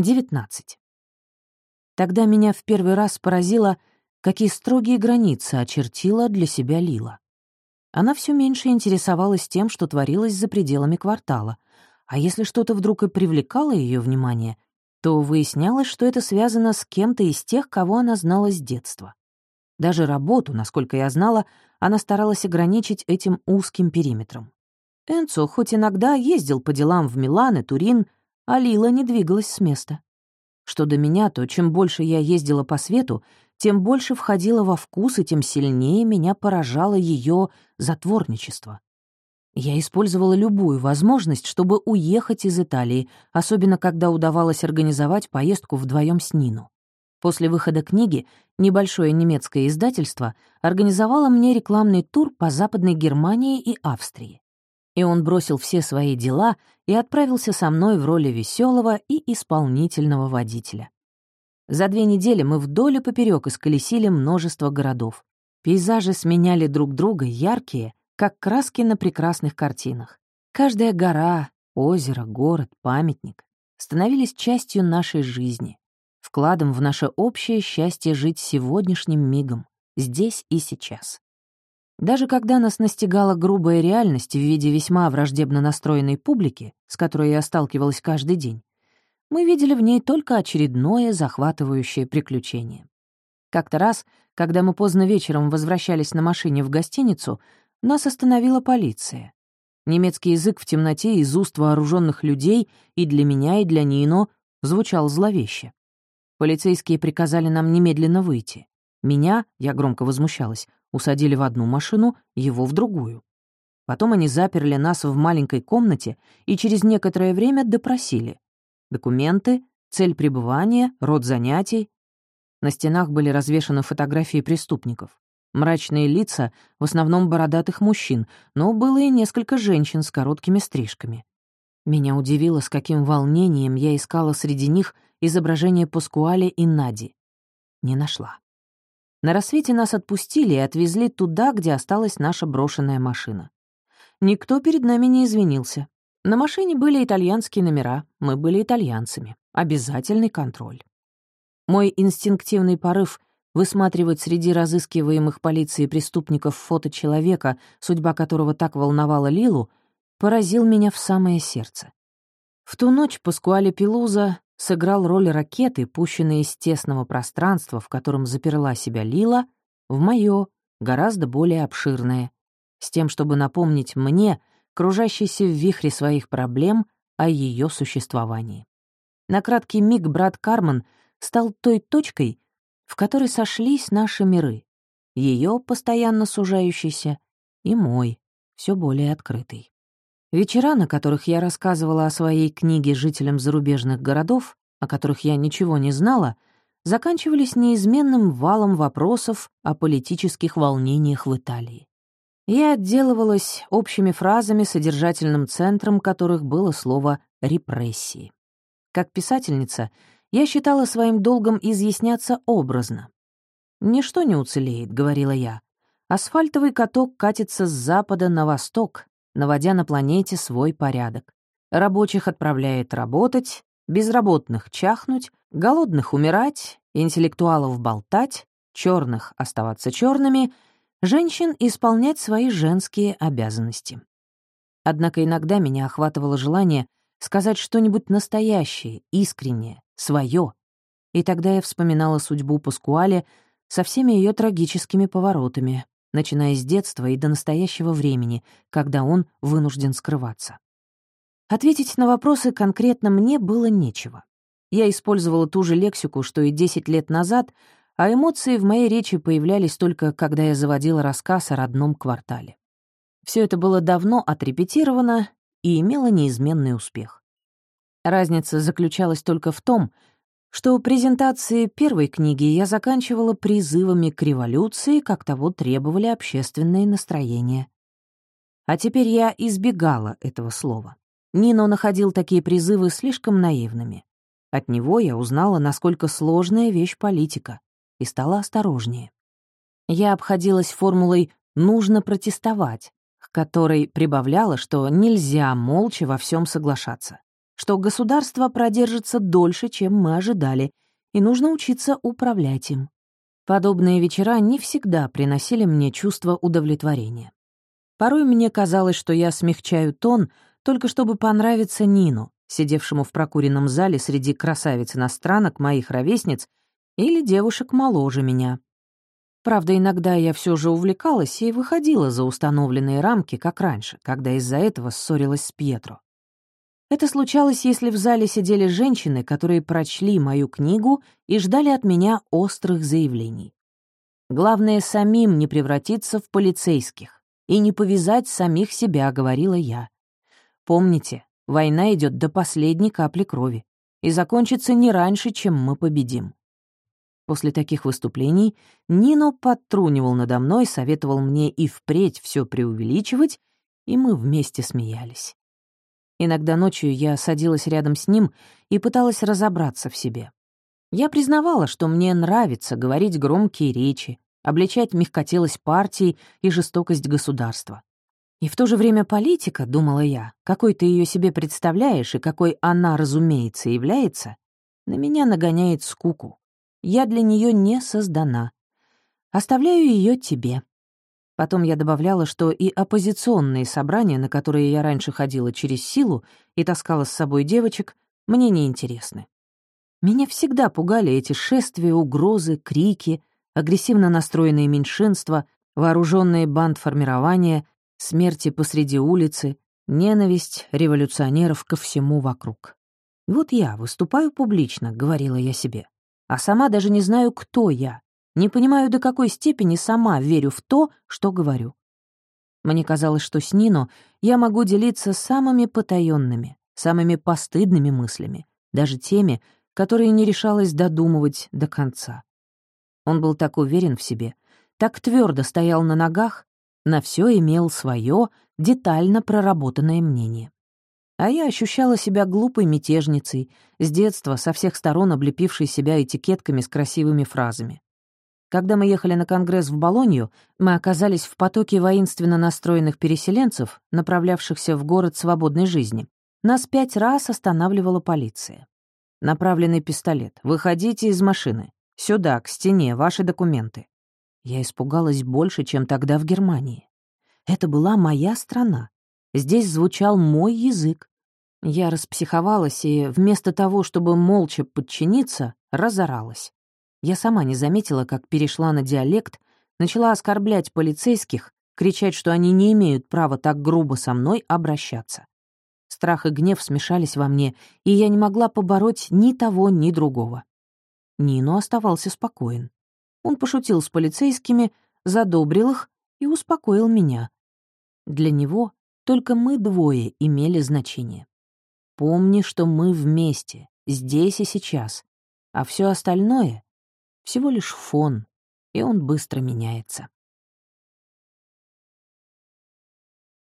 19. Тогда меня в первый раз поразило, какие строгие границы очертила для себя Лила. Она все меньше интересовалась тем, что творилось за пределами квартала, а если что-то вдруг и привлекало ее внимание, то выяснялось, что это связано с кем-то из тех, кого она знала с детства. Даже работу, насколько я знала, она старалась ограничить этим узким периметром. Энцо хоть иногда ездил по делам в Милан и Турин, а Лила не двигалась с места. Что до меня, то чем больше я ездила по свету, тем больше входила во вкус, и тем сильнее меня поражало ее затворничество. Я использовала любую возможность, чтобы уехать из Италии, особенно когда удавалось организовать поездку вдвоем с Нину. После выхода книги небольшое немецкое издательство организовало мне рекламный тур по Западной Германии и Австрии и он бросил все свои дела и отправился со мной в роли веселого и исполнительного водителя. За две недели мы вдоль и поперек исколесили множество городов. Пейзажи сменяли друг друга яркие, как краски на прекрасных картинах. Каждая гора, озеро, город, памятник становились частью нашей жизни, вкладом в наше общее счастье жить сегодняшним мигом, здесь и сейчас. Даже когда нас настигала грубая реальность в виде весьма враждебно настроенной публики, с которой я сталкивалась каждый день, мы видели в ней только очередное захватывающее приключение. Как-то раз, когда мы поздно вечером возвращались на машине в гостиницу, нас остановила полиция. Немецкий язык в темноте из уст вооруженных людей и для меня, и для Нино звучал зловеще. Полицейские приказали нам немедленно выйти. Меня, я громко возмущалась, усадили в одну машину, его в другую. Потом они заперли нас в маленькой комнате и через некоторое время допросили. Документы, цель пребывания, род занятий. На стенах были развешаны фотографии преступников. Мрачные лица, в основном бородатых мужчин, но было и несколько женщин с короткими стрижками. Меня удивило, с каким волнением я искала среди них изображение Паскуале и Нади. Не нашла. На рассвете нас отпустили и отвезли туда, где осталась наша брошенная машина. Никто перед нами не извинился. На машине были итальянские номера, мы были итальянцами. Обязательный контроль. Мой инстинктивный порыв высматривать среди разыскиваемых полицией преступников фото человека, судьба которого так волновала Лилу, поразил меня в самое сердце. В ту ночь Паскуале Пелуза сыграл роль ракеты, пущенной из тесного пространства, в котором заперла себя Лила, в моё, гораздо более обширное, с тем, чтобы напомнить мне, кружащейся в вихре своих проблем, о ее существовании. На краткий миг брат Карман стал той точкой, в которой сошлись наши миры, ее постоянно сужающийся и мой, все более открытый. Вечера, на которых я рассказывала о своей книге жителям зарубежных городов, о которых я ничего не знала, заканчивались неизменным валом вопросов о политических волнениях в Италии. Я отделывалась общими фразами, содержательным центром которых было слово «репрессии». Как писательница, я считала своим долгом изъясняться образно. «Ничто не уцелеет», — говорила я. «Асфальтовый каток катится с запада на восток, наводя на планете свой порядок. Рабочих отправляет работать, безработных чахнуть, голодных умирать, интеллектуалов болтать, черных оставаться черными, женщин исполнять свои женские обязанности. Однако иногда меня охватывало желание сказать что-нибудь настоящее, искреннее, свое. И тогда я вспоминала судьбу Паскуале со всеми ее трагическими поворотами, начиная с детства и до настоящего времени, когда он вынужден скрываться. Ответить на вопросы конкретно мне было нечего. Я использовала ту же лексику, что и 10 лет назад, а эмоции в моей речи появлялись только, когда я заводила рассказ о родном квартале. Все это было давно отрепетировано и имело неизменный успех. Разница заключалась только в том, что презентации первой книги я заканчивала призывами к революции, как того требовали общественные настроения. А теперь я избегала этого слова. Нино находил такие призывы слишком наивными. От него я узнала, насколько сложная вещь политика, и стала осторожнее. Я обходилась формулой «нужно протестовать», к которой прибавляла, что нельзя молча во всем соглашаться что государство продержится дольше, чем мы ожидали, и нужно учиться управлять им. Подобные вечера не всегда приносили мне чувство удовлетворения. Порой мне казалось, что я смягчаю тон, только чтобы понравиться Нину, сидевшему в прокуренном зале среди красавиц-иностранок, моих ровесниц или девушек моложе меня. Правда, иногда я все же увлекалась и выходила за установленные рамки, как раньше, когда из-за этого ссорилась с Пьетро. Это случалось, если в зале сидели женщины, которые прочли мою книгу и ждали от меня острых заявлений. Главное, самим не превратиться в полицейских и не повязать самих себя, говорила я. Помните, война идет до последней капли крови и закончится не раньше, чем мы победим. После таких выступлений Нино подтрунивал надо мной, советовал мне и впредь все преувеличивать, и мы вместе смеялись. Иногда ночью я садилась рядом с ним и пыталась разобраться в себе. Я признавала, что мне нравится говорить громкие речи, обличать мягкотелость партии и жестокость государства. И в то же время политика, думала я, какой ты ее себе представляешь и какой она, разумеется, является, на меня нагоняет скуку. Я для нее не создана. Оставляю ее тебе. Потом я добавляла, что и оппозиционные собрания, на которые я раньше ходила через силу и таскала с собой девочек, мне не интересны. Меня всегда пугали эти шествия, угрозы, крики, агрессивно настроенные меньшинства, вооруженные бандформирования, смерти посреди улицы, ненависть революционеров ко всему вокруг. «Вот я выступаю публично», — говорила я себе а сама даже не знаю, кто я. Не понимаю, до какой степени сама верю в то, что говорю. Мне казалось, что с Нино я могу делиться самыми потаенными, самыми постыдными мыслями, даже теми, которые не решалась додумывать до конца. Он был так уверен в себе, так твердо стоял на ногах, на все имел свое детально проработанное мнение. А я ощущала себя глупой мятежницей, с детства со всех сторон облепившей себя этикетками с красивыми фразами. Когда мы ехали на конгресс в Болонью, мы оказались в потоке воинственно настроенных переселенцев, направлявшихся в город свободной жизни. Нас пять раз останавливала полиция. Направленный пистолет. «Выходите из машины. Сюда, к стене, ваши документы». Я испугалась больше, чем тогда в Германии. Это была моя страна. Здесь звучал мой язык. Я распсиховалась и вместо того, чтобы молча подчиниться, разоралась. Я сама не заметила, как перешла на диалект, начала оскорблять полицейских, кричать, что они не имеют права так грубо со мной обращаться. Страх и гнев смешались во мне, и я не могла побороть ни того, ни другого. Нино оставался спокоен. Он пошутил с полицейскими, задобрил их и успокоил меня. Для него только мы двое имели значение. Помни, что мы вместе, здесь и сейчас, а все остальное — всего лишь фон, и он быстро меняется.